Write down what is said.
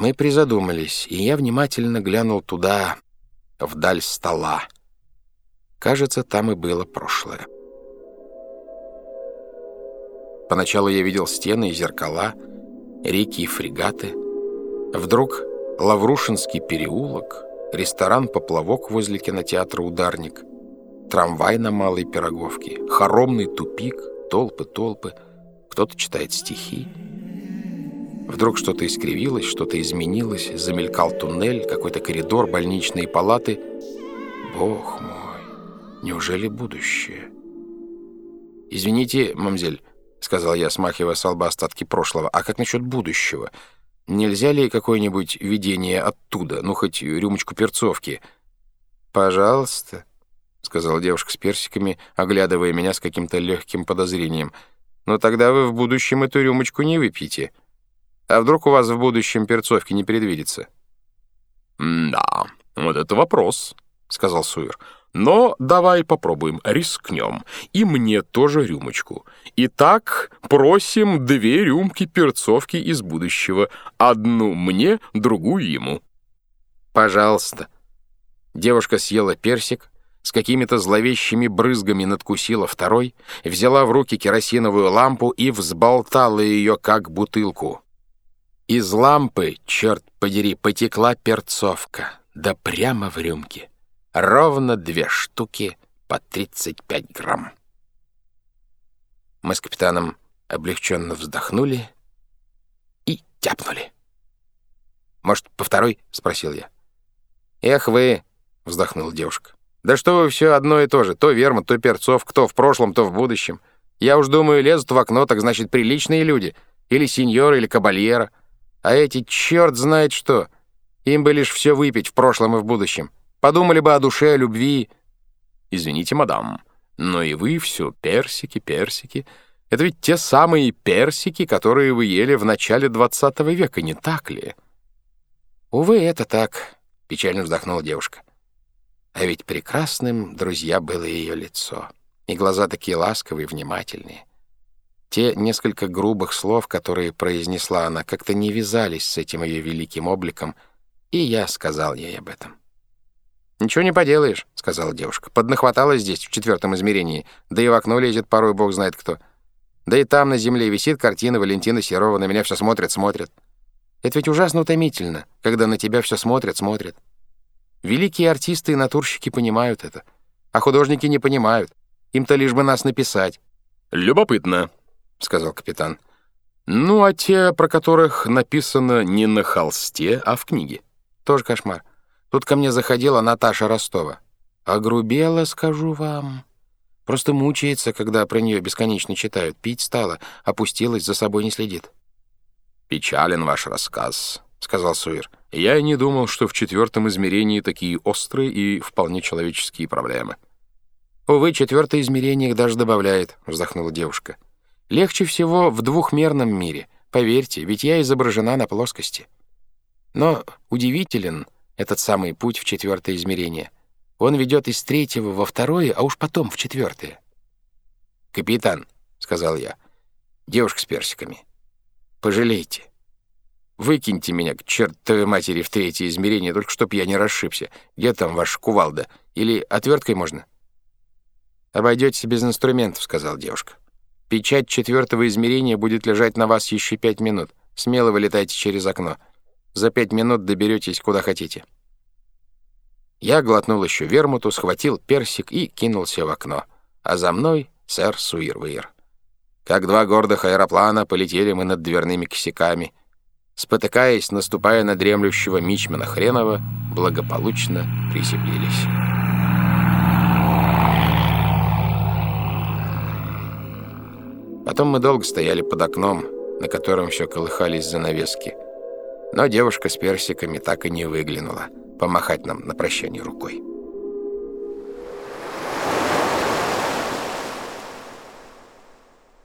Мы призадумались, и я внимательно глянул туда, вдаль стола. Кажется, там и было прошлое. Поначалу я видел стены и зеркала, реки и фрегаты. Вдруг Лаврушинский переулок, ресторан-поплавок возле кинотеатра «Ударник», трамвай на Малой Пироговке, хоромный тупик, толпы-толпы, кто-то читает стихи. Вдруг что-то искривилось, что-то изменилось, замелькал туннель, какой-то коридор, больничные палаты. Бог мой, неужели будущее? «Извините, мамзель», — сказал я, смахивая с лба остатки прошлого, «а как насчет будущего?» Нельзя ли какое-нибудь видение оттуда, ну, хоть рюмочку перцовки?» «Пожалуйста», — сказала девушка с персиками, оглядывая меня с каким-то легким подозрением. «Но тогда вы в будущем эту рюмочку не выпьете. А вдруг у вас в будущем перцовки не предвидится?» «Да, вот это вопрос», — сказал Суир. Но давай попробуем, рискнем. И мне тоже рюмочку. Итак, просим две рюмки перцовки из будущего. Одну мне, другую ему. Пожалуйста. Девушка съела персик, с какими-то зловещими брызгами надкусила второй, взяла в руки керосиновую лампу и взболтала ее, как бутылку. Из лампы, черт подери, потекла перцовка, да прямо в рюмке. Ровно две штуки по 35 грамм. Мы с капитаном облегченно вздохнули и тяпнули. «Может, по второй?» — спросил я. «Эх вы!» — вздохнула девушка. «Да что вы все одно и то же. То Вермут, то Перцов, кто в прошлом, то в будущем. Я уж думаю, лезут в окно, так значит, приличные люди. Или сеньор, или кабальера. А эти черт знает что. Им бы лишь все выпить в прошлом и в будущем. Подумали бы о душе, о любви. Извините, мадам, но и вы все персики, персики. Это ведь те самые персики, которые вы ели в начале двадцатого века, не так ли? Увы, это так, печально вздохнула девушка. А ведь прекрасным, друзья, было ее лицо. И глаза такие ласковые, внимательные. Те несколько грубых слов, которые произнесла она, как-то не вязались с этим ее великим обликом, и я сказал ей об этом. «Ничего не поделаешь», — сказала девушка. «Поднахваталась здесь, в четвертом измерении. Да и в окно лезет порой бог знает кто. Да и там на земле висит картина Валентина Серова, на меня все смотрят, смотрят. Это ведь ужасно утомительно, когда на тебя все смотрят, смотрят. Великие артисты и натурщики понимают это, а художники не понимают. Им-то лишь бы нас написать». «Любопытно», — сказал капитан. «Ну, а те, про которых написано не на холсте, а в книге?» «Тоже кошмар. Тут ко мне заходила Наташа Ростова. Огрубела, скажу вам. Просто мучается, когда про нее бесконечно читают. Пить стала, опустилась, за собой не следит. «Печален ваш рассказ», — сказал Суир. «Я и не думал, что в четвертом измерении такие острые и вполне человеческие проблемы». «Увы, четвертое измерение их даже добавляет», — вздохнула девушка. «Легче всего в двухмерном мире. Поверьте, ведь я изображена на плоскости. Но удивителен этот самый путь в четвертое измерение. Он ведет из третьего во второе, а уж потом в четвертое. «Капитан», — сказал я, — «девушка с персиками, пожалейте. Выкиньте меня к чертовой матери в третье измерение, только чтоб я не расшибся. Где там ваш кувалда? Или отверткой можно?» «Обойдетесь без инструментов», — сказал девушка. «Печать четвертого измерения будет лежать на вас еще пять минут. Смело вылетайте через окно». За пять минут доберетесь куда хотите». Я глотнул еще вермуту, схватил персик и кинулся в окно. А за мной сэр Суирвейр. Как два гордых аэроплана полетели мы над дверными косяками. Спотыкаясь, наступая на дремлющего мичмана Хренова, благополучно приземлились. Потом мы долго стояли под окном, на котором все колыхались занавески — но девушка с персиками так и не выглянула помахать нам на прощание рукой.